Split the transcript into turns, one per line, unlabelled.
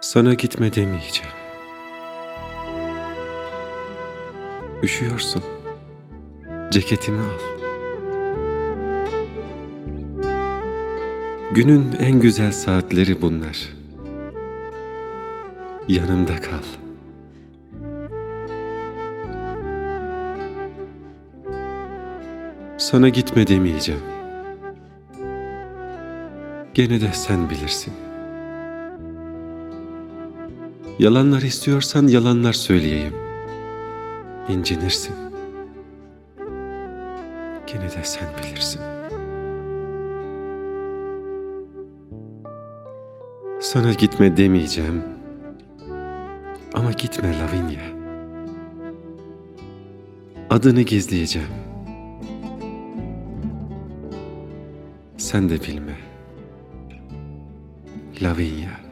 Sana gitme demeyeceğim. Üşüyorsun. Ceketimi al. Günün en güzel saatleri bunlar. Yanımda kal. Sana gitme demeyeceğim. Gene de sen bilirsin. Yalanlar istiyorsan yalanlar söyleyeyim. İncinirsin. Gene de sen bilirsin. Sana gitme demeyeceğim. Ama gitme Lavinia. Adını gizleyeceğim. Sen de bilme. Lavinia.